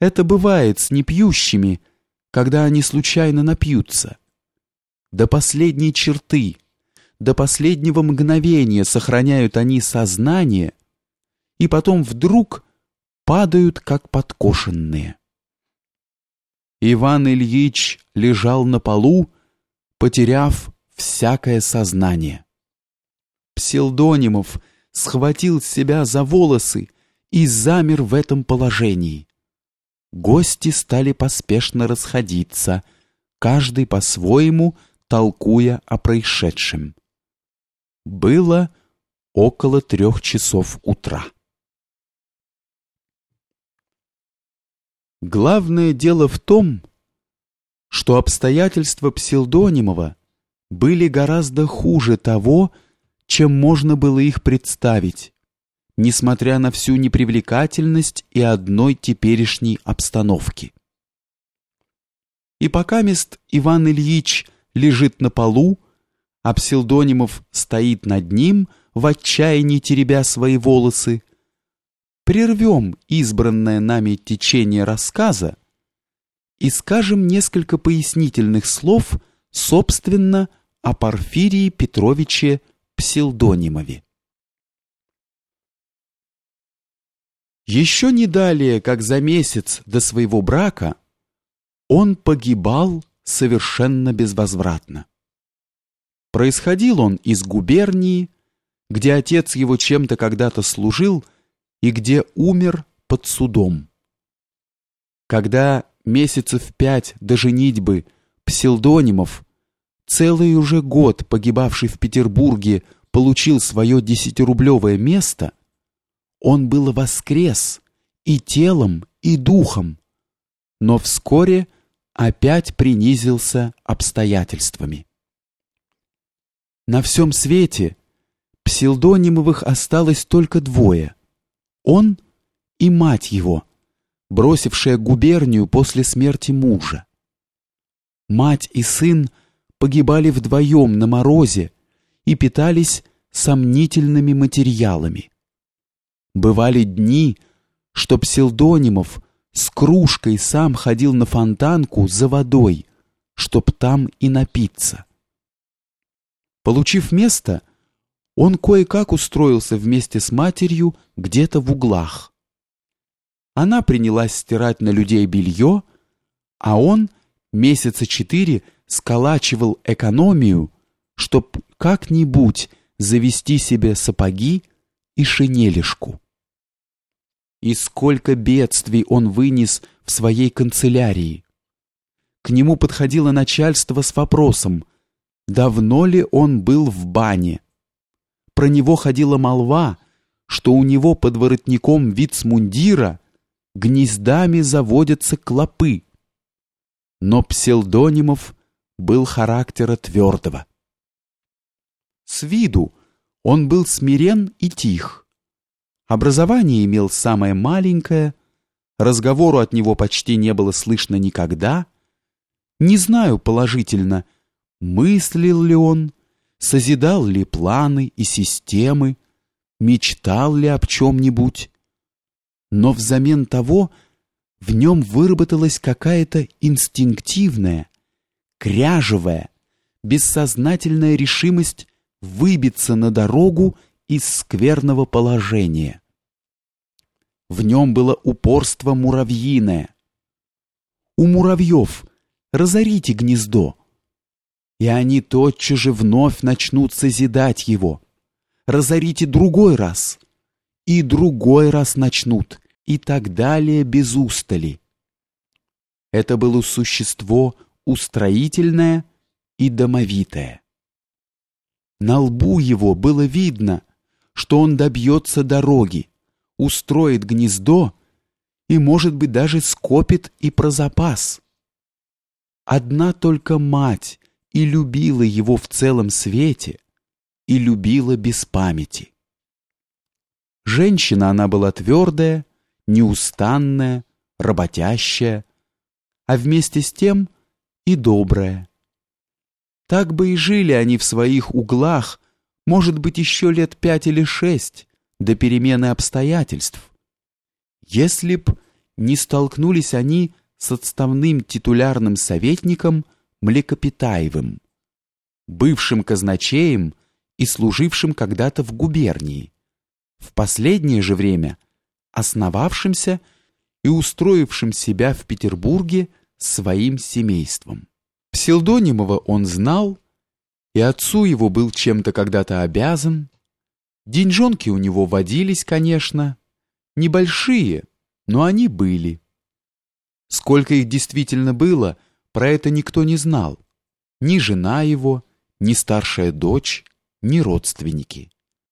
Это бывает с непьющими, когда они случайно напьются. До последней черты, до последнего мгновения сохраняют они сознание и потом вдруг падают, как подкошенные. Иван Ильич лежал на полу, потеряв всякое сознание. Пселдонимов схватил себя за волосы и замер в этом положении. Гости стали поспешно расходиться, каждый по-своему толкуя о происшедшем. Было около трех часов утра. Главное дело в том, что обстоятельства Псилдонимова были гораздо хуже того, чем можно было их представить, несмотря на всю непривлекательность и одной теперешней обстановки. И пока мест Иван Ильич лежит на полу, а Псилдонимов стоит над ним, в отчаянии теребя свои волосы, прервем избранное нами течение рассказа и скажем несколько пояснительных слов, собственно, о Порфирии Петровиче Псилдонимове. Еще не далее, как за месяц до своего брака, он погибал совершенно безвозвратно. Происходил он из губернии, где отец его чем-то когда-то служил, и где умер под судом. Когда месяцев пять до женитьбы Псилдонимов, целый уже год погибавший в Петербурге, получил свое десятирублевое место, он был воскрес и телом, и духом, но вскоре опять принизился обстоятельствами. На всем свете Псилдонимовых осталось только двое он и мать его, бросившая губернию после смерти мужа. Мать и сын погибали вдвоем на морозе и питались сомнительными материалами. Бывали дни, что Псилдонимов с кружкой сам ходил на фонтанку за водой, чтоб там и напиться. Получив место, он кое-как устроился вместе с матерью где-то в углах. Она принялась стирать на людей белье, а он месяца четыре сколачивал экономию, чтоб как-нибудь завести себе сапоги и шинелишку. И сколько бедствий он вынес в своей канцелярии. К нему подходило начальство с вопросом, давно ли он был в бане про него ходила молва, что у него под воротником вицмундира гнездами заводятся клопы. Но Пселдонимов был характера твердого. С виду он был смирен и тих. Образование имел самое маленькое, разговору от него почти не было слышно никогда. Не знаю положительно, мыслил ли он, созидал ли планы и системы, мечтал ли об чем-нибудь. Но взамен того в нем выработалась какая-то инстинктивная, кряжевая, бессознательная решимость выбиться на дорогу из скверного положения. В нем было упорство муравьиное. У муравьев разорите гнездо, и они тотчас же вновь начнут созидать его. Разорите другой раз, и другой раз начнут, и так далее без устали. Это было существо устроительное и домовитое. На лбу его было видно, что он добьется дороги, устроит гнездо и, может быть, даже скопит и про запас. Одна только мать и любила его в целом свете, и любила без памяти. Женщина она была твердая, неустанная, работящая, а вместе с тем и добрая. Так бы и жили они в своих углах, может быть, еще лет пять или шесть, до перемены обстоятельств. Если б не столкнулись они с отставным титулярным советником Млекопитаевым, бывшим казначеем и служившим когда-то в губернии, в последнее же время основавшимся и устроившим себя в Петербурге своим семейством. Псилдонимова он знал, и отцу его был чем-то когда-то обязан. Деньжонки у него водились, конечно, небольшие, но они были. Сколько их действительно было, про это никто не знал. Ни жена его, ни старшая дочь, ни родственники.